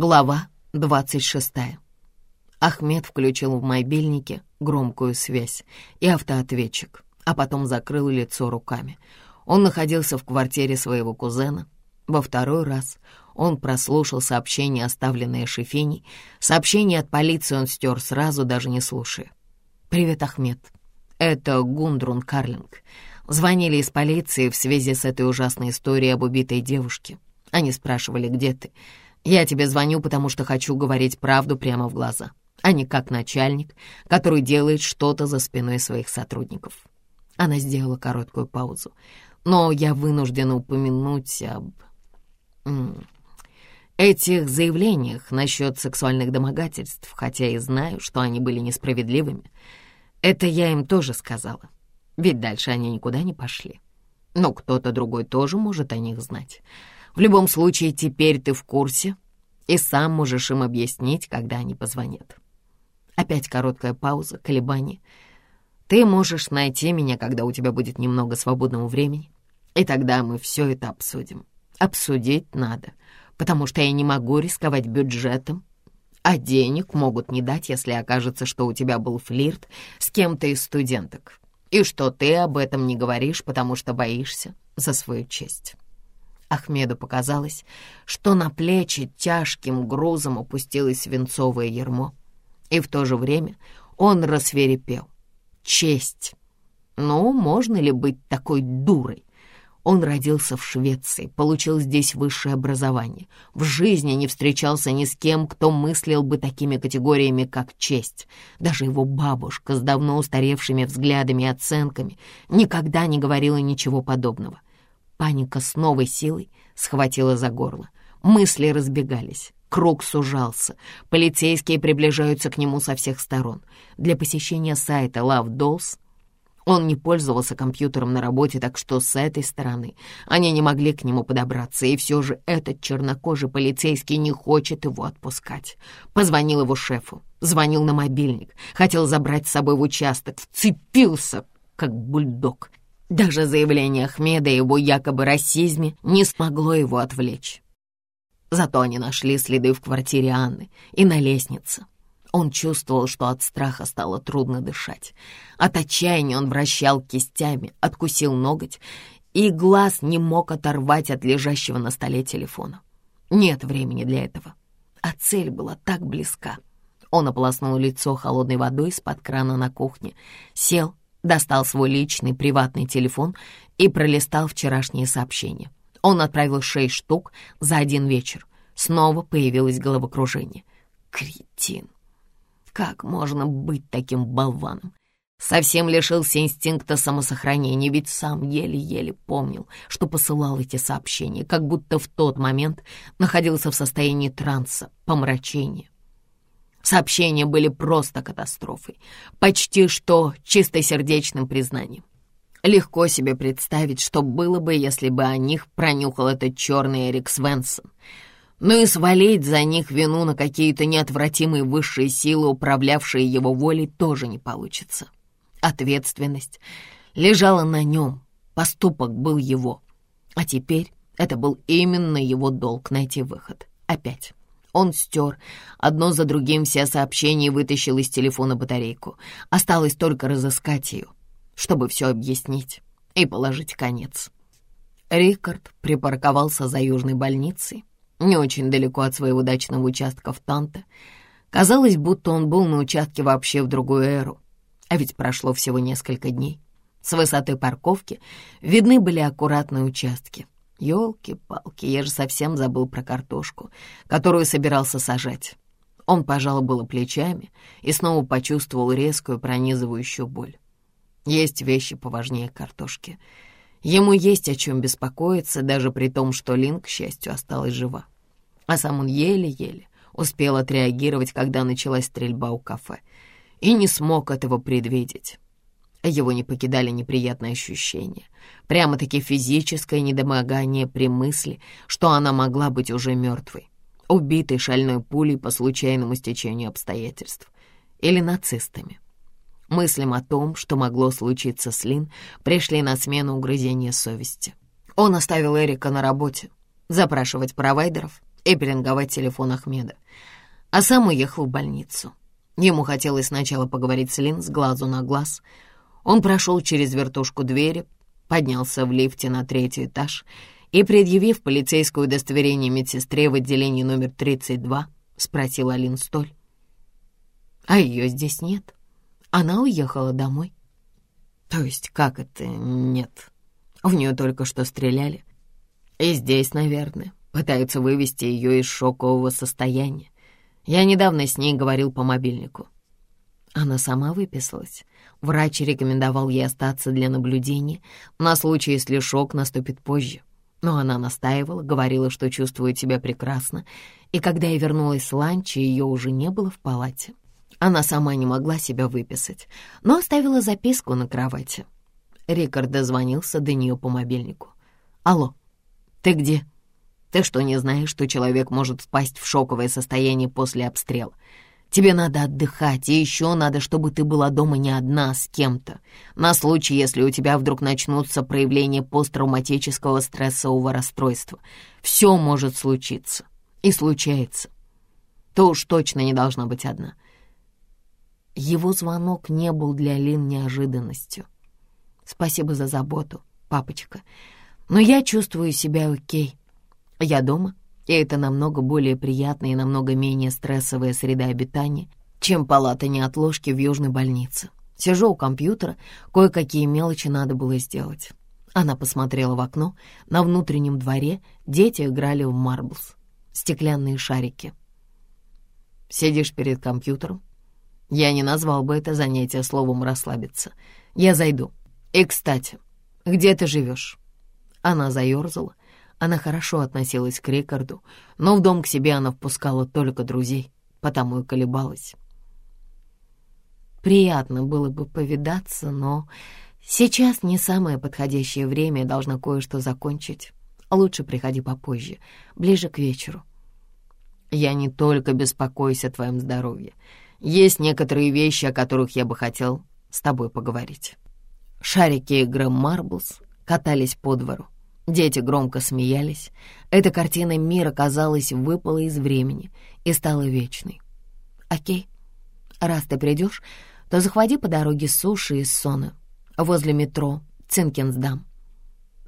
Глава 26. Ахмед включил в мобильнике громкую связь и автоответчик, а потом закрыл лицо руками. Он находился в квартире своего кузена. Во второй раз он прослушал сообщение, оставленное Шефиней. Сообщение от полиции он стер сразу, даже не слушая. «Привет, Ахмед. Это Гундрун Карлинг. Звонили из полиции в связи с этой ужасной историей об убитой девушке. Они спрашивали, где ты. Я тебе звоню, потому что хочу говорить правду прямо в глаза, а не как начальник, который делает что-то за спиной своих сотрудников». Она сделала короткую паузу. «Но я вынуждена упомянуть об...» этих заявлениях насчет сексуальных домогательств, хотя и знаю, что они были несправедливыми. Это я им тоже сказала, ведь дальше они никуда не пошли. Но кто-то другой тоже может о них знать. В любом случае, теперь ты в курсе и сам можешь им объяснить, когда они позвонят. Опять короткая пауза, колебание. Ты можешь найти меня, когда у тебя будет немного свободного времени, и тогда мы все это обсудим. Обсудить надо, потому что я не могу рисковать бюджетом, а денег могут не дать, если окажется, что у тебя был флирт с кем-то из студенток, и что ты об этом не говоришь, потому что боишься за свою честь. Ахмеду показалось, что на плечи тяжким грузом опустилось свинцовое ермо, и в то же время он рассверепел. Честь! Ну, можно ли быть такой дурой? Он родился в Швеции, получил здесь высшее образование. В жизни не встречался ни с кем, кто мыслил бы такими категориями, как честь. Даже его бабушка с давно устаревшими взглядами и оценками никогда не говорила ничего подобного. Паника с новой силой схватила за горло. Мысли разбегались. Круг сужался. Полицейские приближаются к нему со всех сторон. Для посещения сайта Love Dolls он не пользовался компьютером на работе, так что с этой стороны они не могли к нему подобраться, и все же этот чернокожий полицейский не хочет его отпускать. Позвонил его шефу, звонил на мобильник, хотел забрать с собой в участок, вцепился, как бульдог. Даже заявление Ахмеда о его якобы расизме не смогло его отвлечь. Зато они нашли следы в квартире Анны и на лестнице. Он чувствовал, что от страха стало трудно дышать. От отчаяния он вращал кистями, откусил ноготь, и глаз не мог оторвать от лежащего на столе телефона. Нет времени для этого. А цель была так близка. Он ополоснул лицо холодной водой из-под крана на кухне, сел достал свой личный приватный телефон и пролистал вчерашние сообщения. Он отправил шесть штук за один вечер. Снова появилось головокружение. Кретин! Как можно быть таким болваном? Совсем лишился инстинкта самосохранения, ведь сам еле-еле помнил, что посылал эти сообщения, как будто в тот момент находился в состоянии транса, помрачения. Сообщения были просто катастрофой, почти что чистосердечным признанием. Легко себе представить, что было бы, если бы о них пронюхал этот черный Эрик Свенсон. Но и свалить за них вину на какие-то неотвратимые высшие силы, управлявшие его волей, тоже не получится. Ответственность лежала на нем, поступок был его. А теперь это был именно его долг найти выход. Опять. Он стер одно за другим все сообщения вытащил из телефона батарейку. Осталось только разыскать ее, чтобы все объяснить и положить конец. Рикард припарковался за южной больницей, не очень далеко от своего дачного участка в Танте. Казалось, будто он был на участке вообще в другую эру, а ведь прошло всего несколько дней. С высоты парковки видны были аккуратные участки — Ёлки-палки, я же совсем забыл про картошку, которую собирался сажать. Он пожал было плечами и снова почувствовал резкую пронизывающую боль. Есть вещи поважнее картошки. Ему есть о чем беспокоиться, даже при том, что Лин, к счастью, осталась жива. А сам он еле-еле успел отреагировать, когда началась стрельба у кафе, и не смог этого предвидеть. Его не покидали неприятные ощущения, прямо-таки физическое недомогание при мысли, что она могла быть уже мертвой, убитой шальной пулей по случайному стечению обстоятельств или нацистами. Мыслям о том, что могло случиться с Лин, пришли на смену угрызения совести. Он оставил Эрика на работе, запрашивать провайдеров и пеленговать телефон Ахмеда. А сам уехал в больницу. Ему хотелось сначала поговорить с Лин с глазу на глаз. Он прошел через вертушку двери, поднялся в лифте на третий этаж и, предъявив полицейское удостоверение медсестре в отделении номер 32, спросил Алин Столь. «А ее здесь нет. Она уехала домой». «То есть как это нет? В нее только что стреляли. И здесь, наверное, пытаются вывести ее из шокового состояния. Я недавно с ней говорил по мобильнику». Она сама выписалась. Врач рекомендовал ей остаться для наблюдения на случай, если шок наступит позже. Но она настаивала, говорила, что чувствует себя прекрасно, и когда я вернулась с ланча, ее уже не было в палате. Она сама не могла себя выписать, но оставила записку на кровати. Рикард дозвонился до нее по мобильнику. «Алло, ты где? Ты что, не знаешь, что человек может впасть в шоковое состояние после обстрела? Тебе надо отдыхать, и еще надо, чтобы ты была дома не одна, а с кем-то, на случай, если у тебя вдруг начнутся проявления посттравматического стрессового расстройства. Все может случиться. И случается. Ты уж точно не должна быть одна. Его звонок не был для Лин неожиданностью. Спасибо за заботу, папочка. Но я чувствую себя окей. Я дома, и это намного более приятная и намного менее стрессовая среда обитания, чем палата неотложки в южной больнице. Сижу у компьютера, кое-какие мелочи надо было сделать. Она посмотрела в окно. На внутреннем дворе дети играли в марблс. Стеклянные шарики. Сидишь перед компьютером? Я не назвал бы это занятие словом «расслабиться». Я зайду. И, кстати, где ты живешь? Она заерзала, она хорошо относилась к Рикарду, но в дом к себе она впускала только друзей, потому и колебалась. Приятно было бы повидаться, но сейчас не самое подходящее время, я должна кое-что закончить. Лучше приходи попозже, ближе к вечеру. Я не только беспокоюсь о твоем здоровье. Есть некоторые вещи, о которых я бы хотел с тобой поговорить. Шарики игры Марблс катались по двору. Дети громко смеялись. Эта картина мира, казалось, выпала из времени и стала вечной. «Окей, раз ты придешь, то захвати по дороге суши из Сона, возле метро Цинкенсдам.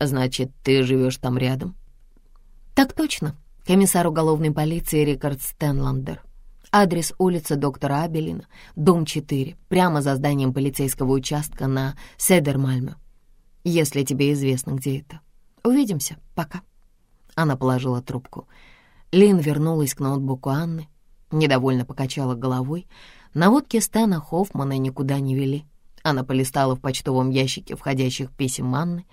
Значит, ты живешь там рядом?» «Так точно», комиссар уголовной полиции Рикард Стэнландер. Адрес улица доктора Абелина, дом 4, прямо за зданием полицейского участка на Седермальме, если тебе известно, где это. Увидимся. Пока». Она положила трубку. Лин вернулась к ноутбуку Анны, недовольно покачала головой. Наводки Стэна Хоффмана никуда не вели. Она полистала в почтовом ящике входящих писем Анны,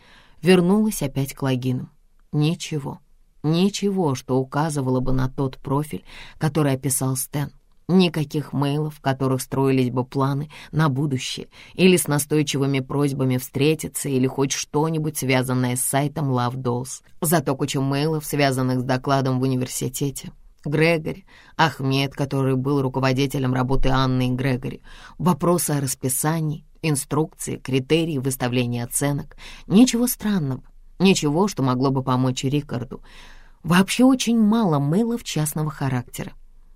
вернулась опять к логинам. Ничего, ничего, что указывало бы на тот профиль, который описал Стэн. Никаких мейлов, в которых строились бы планы на будущее, или с настойчивыми просьбами встретиться, или хоть что-нибудь, связанное с сайтом Love Dolls. Зато куча мейлов, связанных с докладом в университете. Грегори, Ахмед, который был руководителем работы Анны и Грегори, вопросы о расписании, инструкции, критерии выставления оценок. Ничего странного, ничего, что могло бы помочь Рикарду. Вообще очень мало мейлов частного характера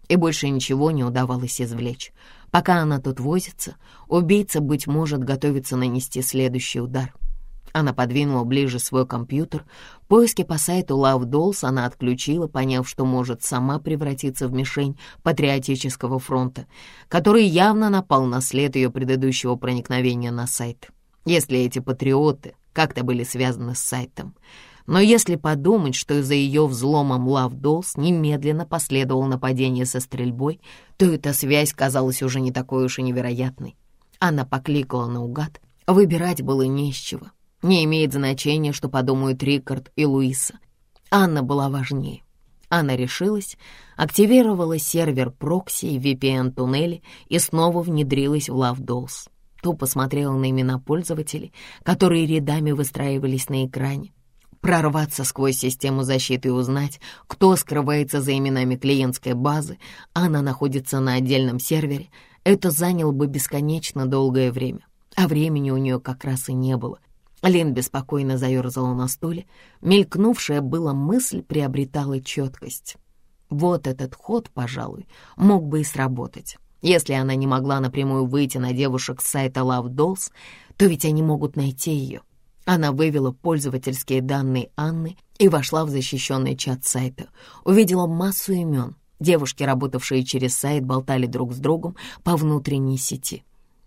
и больше ничего не удавалось извлечь. Пока она тут возится, убийца, быть может, готовится нанести следующий удар. Она подвинула ближе свой компьютер. Поиски по сайту Love Dolls она отключила, поняв, что может сама превратиться в мишень Патриотического фронта, который явно напал на след ее предыдущего проникновения на сайт. Если эти патриоты как-то были связаны с сайтом — но если подумать, что из-за ее Love Dolls немедленно последовало нападение со стрельбой, то эта связь казалась уже не такой уж и невероятной. Она покликала наугад. Выбирать было не с чего. Не имеет значения, что подумают Рикард и Луиса. Анна была важнее. Она решилась, активировала сервер прокси и VPN-туннели и снова внедрилась в Dolls. Тупо смотрела на имена пользователей, которые рядами выстраивались на экране прорваться сквозь систему защиты и узнать, кто скрывается за именами клиентской базы, она находится на отдельном сервере, это заняло бы бесконечно долгое время. А времени у нее как раз и не было. Лин беспокойно заерзала на стуле. Мелькнувшая была мысль приобретала четкость. Вот этот ход, пожалуй, мог бы и сработать. Если она не могла напрямую выйти на девушек с сайта Love Dolls, то ведь они могут найти ее. Она вывела пользовательские данные Анны и вошла в защищенный чат сайта. Увидела массу имен. Девушки, работавшие через сайт, болтали друг с другом по внутренней сети.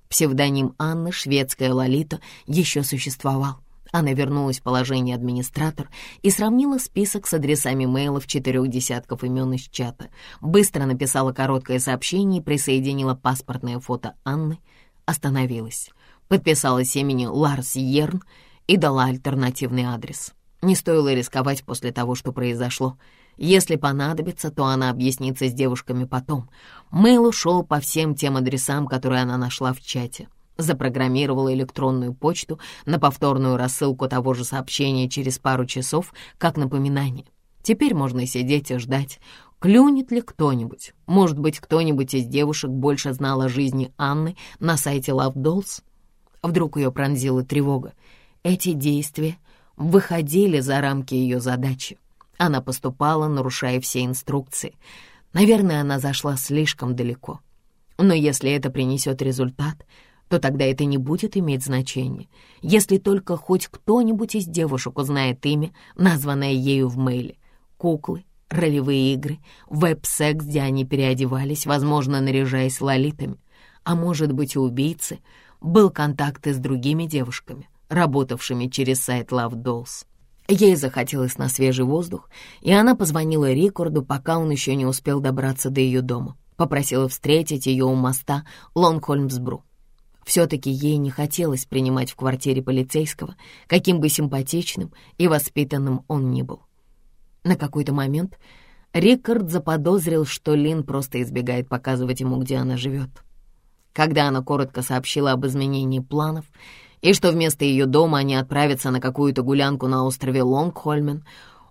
Псевдоним Анны, шведская Лолита, еще существовал. Она вернулась в положение администратор и сравнила список с адресами мейлов четырех десятков имен из чата. Быстро написала короткое сообщение и присоединила паспортное фото Анны. Остановилась. Подписалась имени Ларс Йерн и дала альтернативный адрес. Не стоило рисковать после того, что произошло. Если понадобится, то она объяснится с девушками потом. Мейл ушел по всем тем адресам, которые она нашла в чате запрограммировала электронную почту на повторную рассылку того же сообщения через пару часов, как напоминание. Теперь можно сидеть и ждать, клюнет ли кто-нибудь. Может быть, кто-нибудь из девушек больше знал о жизни Анны на сайте Love Dolls? Вдруг ее пронзила тревога. Эти действия выходили за рамки ее задачи. Она поступала, нарушая все инструкции. Наверное, она зашла слишком далеко. Но если это принесет результат, то тогда это не будет иметь значения, если только хоть кто-нибудь из девушек узнает имя, названное ею в мейле. Куклы, ролевые игры, веб-секс, где они переодевались, возможно, наряжаясь лолитами. А может быть, у убийцы был контакт и с другими девушками, работавшими через сайт Love Dolls. Ей захотелось на свежий воздух, и она позвонила Рикорду, пока он еще не успел добраться до ее дома. Попросила встретить ее у моста Лонгхольмсбру. Все-таки ей не хотелось принимать в квартире полицейского, каким бы симпатичным и воспитанным он ни был. На какой-то момент Рикард заподозрил, что Лин просто избегает показывать ему, где она живет. Когда она коротко сообщила об изменении планов и что вместо ее дома они отправятся на какую-то гулянку на острове Лонгхольмен,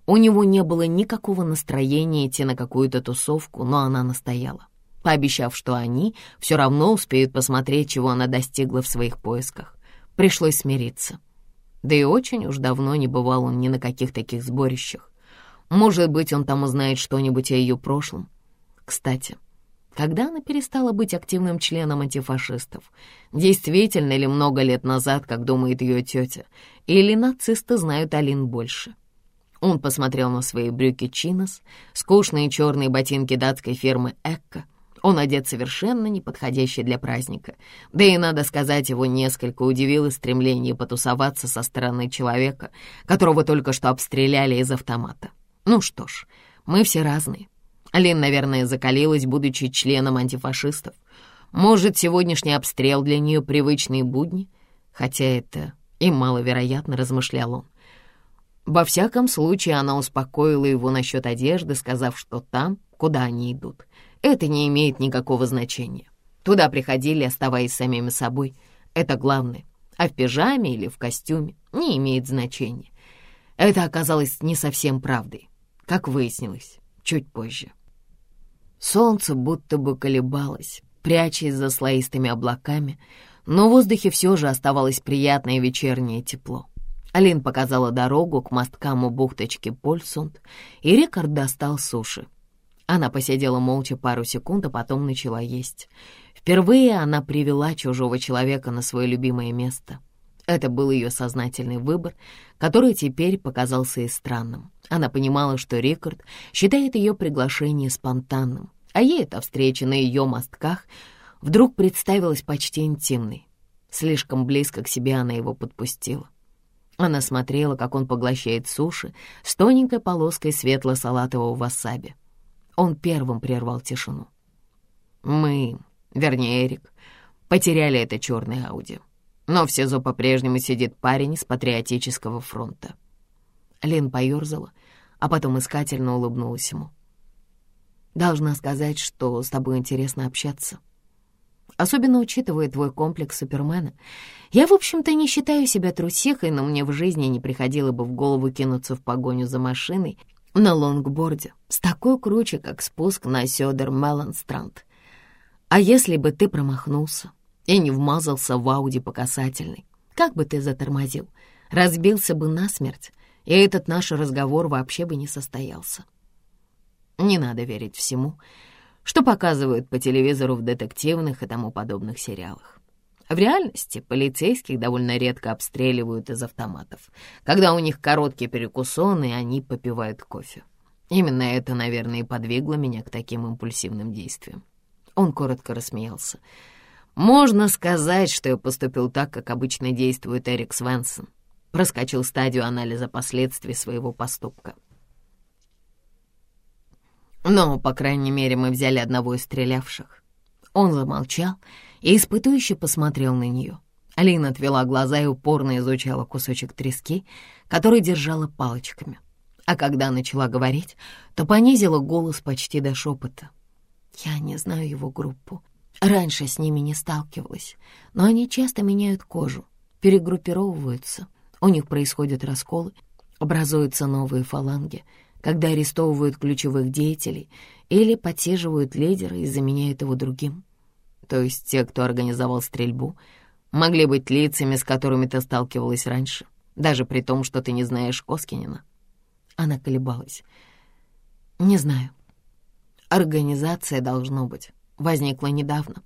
у него не было никакого настроения идти на какую-то тусовку, но она настояла пообещав, что они все равно успеют посмотреть, чего она достигла в своих поисках. Пришлось смириться. Да и очень уж давно не бывал он ни на каких таких сборищах. Может быть, он там узнает что-нибудь о ее прошлом. Кстати, когда она перестала быть активным членом антифашистов? Действительно ли много лет назад, как думает ее тетя? Или нацисты знают Алин больше? Он посмотрел на свои брюки чинос, скучные черные ботинки датской фирмы «Экко», он одет совершенно неподходящий для праздника. Да и, надо сказать, его несколько удивило стремление потусоваться со стороны человека, которого только что обстреляли из автомата. Ну что ж, мы все разные. Лин, наверное, закалилась, будучи членом антифашистов. Может, сегодняшний обстрел для нее привычные будни? Хотя это и маловероятно, размышлял он. Во всяком случае, она успокоила его насчет одежды, сказав, что там, куда они идут, это не имеет никакого значения. Туда приходили, оставаясь самими собой. Это главное. А в пижаме или в костюме не имеет значения. Это оказалось не совсем правдой, как выяснилось чуть позже. Солнце будто бы колебалось, прячась за слоистыми облаками, но в воздухе все же оставалось приятное вечернее тепло. Алин показала дорогу к мосткам у бухточки Польсунд, и Рикард достал суши. Она посидела молча пару секунд, а потом начала есть. Впервые она привела чужого человека на свое любимое место. Это был ее сознательный выбор, который теперь показался ей странным. Она понимала, что Рикард считает ее приглашение спонтанным, а ей эта встреча на ее мостках вдруг представилась почти интимной. Слишком близко к себе она его подпустила. Она смотрела, как он поглощает суши с тоненькой полоской светло-салатового васаби. Он первым прервал тишину. Мы, вернее, Эрик, потеряли это черное Ауди. Но в СИЗО по-прежнему сидит парень с патриотического фронта. Лин поёрзала, а потом искательно улыбнулась ему. «Должна сказать, что с тобой интересно общаться. Особенно учитывая твой комплекс Супермена. Я, в общем-то, не считаю себя трусихой, но мне в жизни не приходило бы в голову кинуться в погоню за машиной на лонгборде с такой круче, как спуск на Сёдер Мелленстранд. А если бы ты промахнулся и не вмазался в Ауди по касательной, как бы ты затормозил? Разбился бы насмерть, и этот наш разговор вообще бы не состоялся. Не надо верить всему, что показывают по телевизору в детективных и тому подобных сериалах. В реальности полицейских довольно редко обстреливают из автоматов, когда у них короткий перекусон, и они попивают кофе. Именно это, наверное, и подвигло меня к таким импульсивным действиям. Он коротко рассмеялся. «Можно сказать, что я поступил так, как обычно действует Эрик Свенсон. Проскочил стадию анализа последствий своего поступка. Но, по крайней мере, мы взяли одного из стрелявших». Он замолчал и испытующе посмотрел на нее. Алина отвела глаза и упорно изучала кусочек трески, который держала палочками. А когда начала говорить, то понизила голос почти до шепота. «Я не знаю его группу. Раньше с ними не сталкивалась, но они часто меняют кожу, перегруппировываются. У них происходят расколы, образуются новые фаланги, когда арестовывают ключевых деятелей или подсиживают лидера и заменяют его другим. То есть те, кто организовал стрельбу, могли быть лицами, с которыми ты сталкивалась раньше, даже при том, что ты не знаешь Коскинина. Она колебалась. «Не знаю. Организация, должно быть, возникла недавно.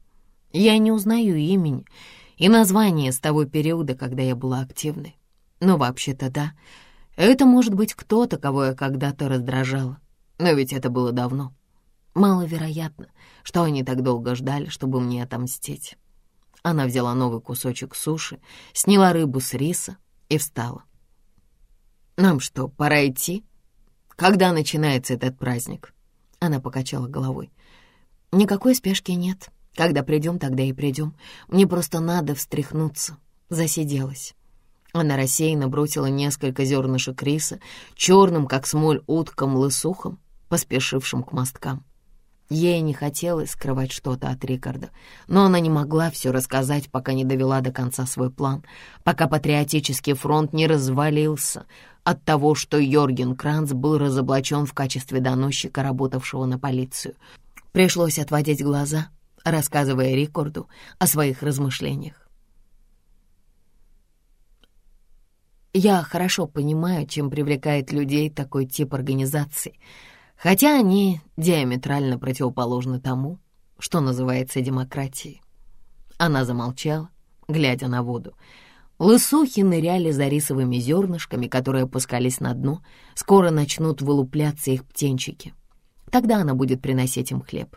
Я не узнаю имени и название с того периода, когда я была активной. Но вообще-то да, это может быть кто-то, кого я когда-то раздражала. Но ведь это было давно. Маловероятно, что они так долго ждали, чтобы мне отомстить. Она взяла новый кусочек суши, сняла рыбу с риса и встала. «Нам что, пора идти? Когда начинается этот праздник?» Она покачала головой. «Никакой спешки нет. Когда придем, тогда и придем. Мне просто надо встряхнуться. Засиделась». Она рассеянно бросила несколько зернышек риса, черным, как смоль, уткам лысухом, поспешившим к мосткам. Ей не хотелось скрывать что-то от Рикарда, но она не могла все рассказать, пока не довела до конца свой план, пока патриотический фронт не развалился от того, что Йорген Кранц был разоблачен в качестве доносчика, работавшего на полицию. Пришлось отводить глаза, рассказывая Рикарду о своих размышлениях. Я хорошо понимаю, чем привлекает людей такой тип организации, хотя они диаметрально противоположны тому, что называется демократией. Она замолчала, глядя на воду. Лысухи ныряли за рисовыми зернышками, которые опускались на дно. Скоро начнут вылупляться их птенчики. Тогда она будет приносить им хлеб.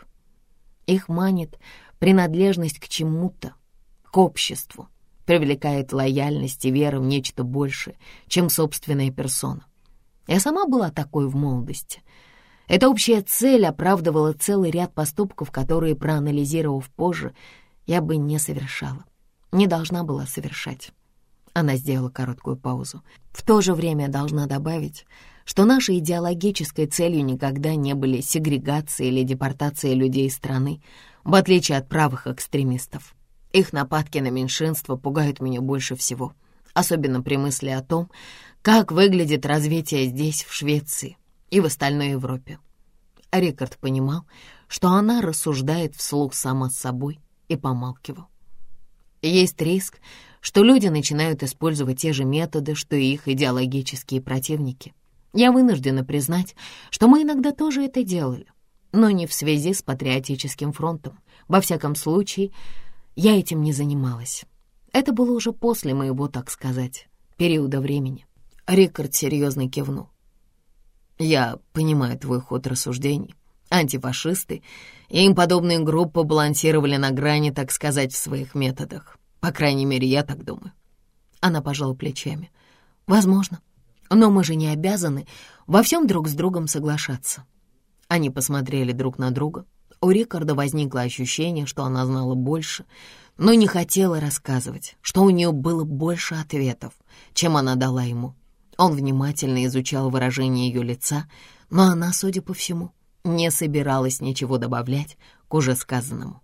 Их манит принадлежность к чему-то, к обществу привлекает лояльность и вера в нечто большее, чем собственная персона. Я сама была такой в молодости. Эта общая цель оправдывала целый ряд поступков, которые, проанализировав позже, я бы не совершала, не должна была совершать. Она сделала короткую паузу. В то же время должна добавить, что нашей идеологической целью никогда не были сегрегация или депортация людей из страны, в отличие от правых экстремистов. Их нападки на меньшинство пугают меня больше всего, особенно при мысли о том, как выглядит развитие здесь, в Швеции и в остальной Европе. Рикард понимал, что она рассуждает вслух сама с собой и помалкивал. Есть риск, что люди начинают использовать те же методы, что и их идеологические противники. Я вынуждена признать, что мы иногда тоже это делали, но не в связи с патриотическим фронтом. Во всяком случае, я этим не занималась. Это было уже после моего, так сказать, периода времени. Рикард серьезно кивнул. Я понимаю твой ход рассуждений. Антифашисты и им подобные группы балансировали на грани, так сказать, в своих методах. По крайней мере, я так думаю. Она пожала плечами. Возможно. Но мы же не обязаны во всем друг с другом соглашаться. Они посмотрели друг на друга, у Рикарда возникло ощущение, что она знала больше, но не хотела рассказывать, что у нее было больше ответов, чем она дала ему. Он внимательно изучал выражение ее лица, но она, судя по всему, не собиралась ничего добавлять к уже сказанному.